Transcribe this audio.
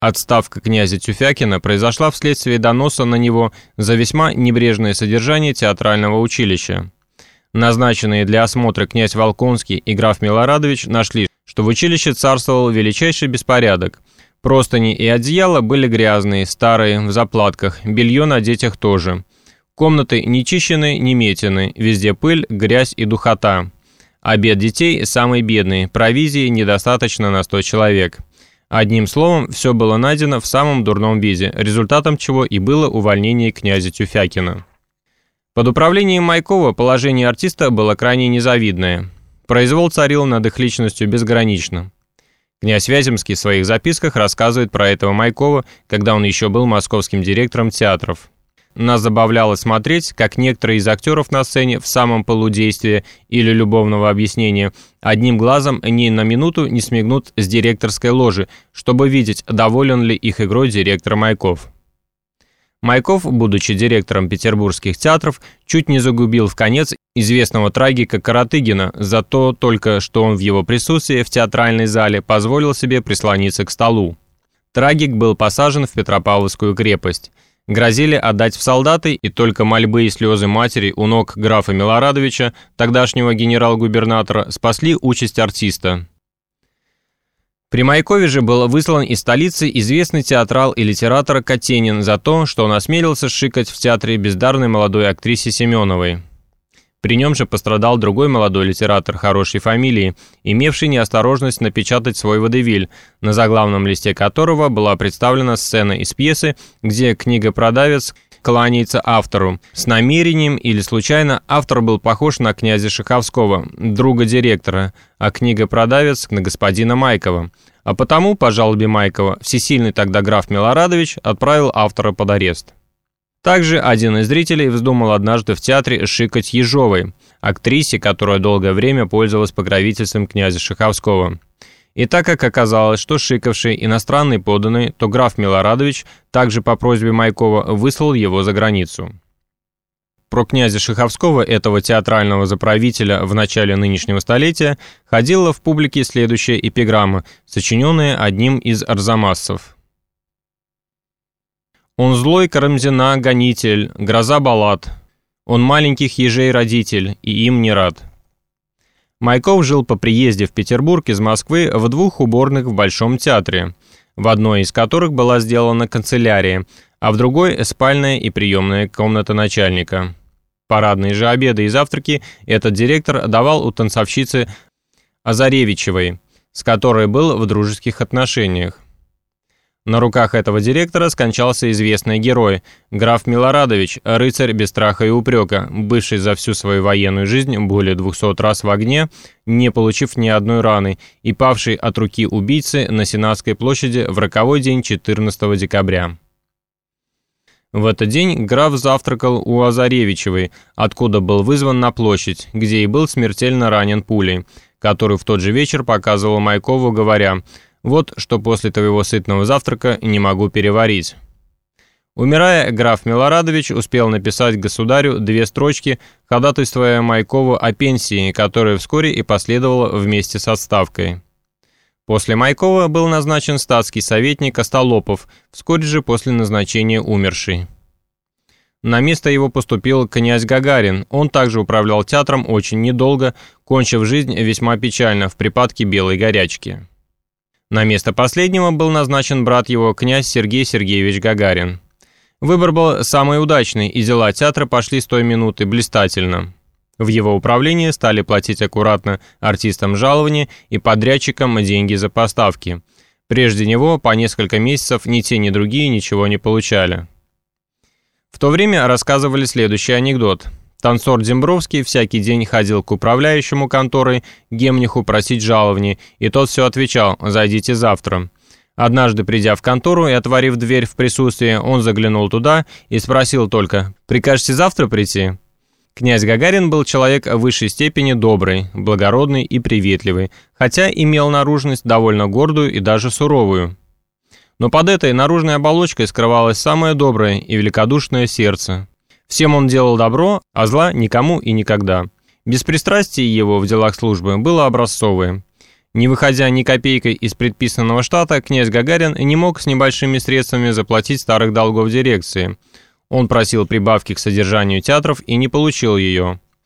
Отставка князя Тюфякина произошла вследствие доноса на него за весьма небрежное содержание театрального училища. Назначенные для осмотра князь Волконский и граф Милорадович нашли, что в училище царствовал величайший беспорядок. Простыни и одеяла были грязные, старые, в заплатках, белье на детях тоже. Комнаты не чищены, не метены, везде пыль, грязь и духота. Обед детей самый бедный, провизии недостаточно на 100 человек. Одним словом, все было найдено в самом дурном виде, результатом чего и было увольнение князя Тюфякина. Под управлением Майкова положение артиста было крайне незавидное. Произвол царил над их личностью безгранично. Князь Вяземский в своих записках рассказывает про этого Майкова, когда он еще был московским директором театров. Нас забавляло смотреть, как некоторые из актеров на сцене в самом полудействии или любовного объяснения одним глазом ни на минуту не смигнут с директорской ложи, чтобы видеть, доволен ли их игрой директор Майков. Майков, будучи директором петербургских театров, чуть не загубил в конец известного трагика Каратыгина за то только, что он в его присутствии в театральной зале позволил себе прислониться к столу. Трагик был посажен в Петропавловскую крепость – Грозили отдать в солдаты, и только мольбы и слезы матери у ног графа Милорадовича, тогдашнего генерал-губернатора, спасли участь артиста. При Майкове же был выслан из столицы известный театрал и литератор Катенин за то, что он осмелился шикать в театре бездарной молодой актрисе Семеновой. При нем же пострадал другой молодой литератор хорошей фамилии, имевший неосторожность напечатать свой водевиль, на заглавном листе которого была представлена сцена из пьесы, где книгопродавец кланяется автору. С намерением или случайно автор был похож на князя Шаховского, друга директора, а книгопродавец на господина Майкова. А потому, по жалобе Майкова, всесильный тогда граф Милорадович отправил автора под арест. Также один из зрителей вздумал однажды в театре шикать Ежовой, актрисе, которая долгое время пользовалась покровительством князя Шаховского. И так как оказалось, что шикавший иностранный поданный, то граф Милорадович также по просьбе Майкова выслал его за границу. Про князя Шаховского, этого театрального заправителя в начале нынешнего столетия, ходила в публике следующая эпиграмма, сочиненная одним из арзамассов. Он злой Карамзина гонитель, гроза баллад. Он маленьких ежей родитель, и им не рад. Майков жил по приезде в Петербург из Москвы в двух уборных в Большом театре, в одной из которых была сделана канцелярия, а в другой – спальная и приемная комната начальника. Парадные же обеды и завтраки этот директор давал у танцовщицы Азаревичевой, с которой был в дружеских отношениях. На руках этого директора скончался известный герой, граф Милорадович, рыцарь без страха и упрека, бывший за всю свою военную жизнь более 200 раз в огне, не получив ни одной раны, и павший от руки убийцы на Сенатской площади в роковой день 14 декабря. В этот день граф завтракал у Азаревичевой, откуда был вызван на площадь, где и был смертельно ранен пулей, которую в тот же вечер показывал Майкову, говоря – вот что после твоего сытного завтрака не могу переварить». Умирая, граф Милорадович успел написать государю две строчки, ходатайствуя Майкову о пенсии, которая вскоре и последовала вместе с отставкой. После Майкова был назначен статский советник Остолопов, вскоре же после назначения умерший. На место его поступил князь Гагарин, он также управлял театром очень недолго, кончив жизнь весьма печально в припадке белой горячки. На место последнего был назначен брат его, князь Сергей Сергеевич Гагарин. Выбор был самый удачный, и дела театра пошли с той минуты блистательно. В его управлении стали платить аккуратно артистам жалования и подрядчикам деньги за поставки. Прежде него по несколько месяцев ни те, ни другие ничего не получали. В то время рассказывали следующий анекдот – Танцор Дембровский всякий день ходил к управляющему конторы Гемниху просить жаловни, и тот все отвечал «зайдите завтра». Однажды, придя в контору и отворив дверь в присутствии, он заглянул туда и спросил только «Прикажете завтра прийти?» Князь Гагарин был человек в высшей степени добрый, благородный и приветливый, хотя имел наружность довольно гордую и даже суровую. Но под этой наружной оболочкой скрывалось самое доброе и великодушное сердце. Всем он делал добро, а зла никому и никогда. Беспристрастие его в делах службы было образцовое. Не выходя ни копейкой из предписанного штата, князь Гагарин не мог с небольшими средствами заплатить старых долгов дирекции. Он просил прибавки к содержанию театров и не получил ее.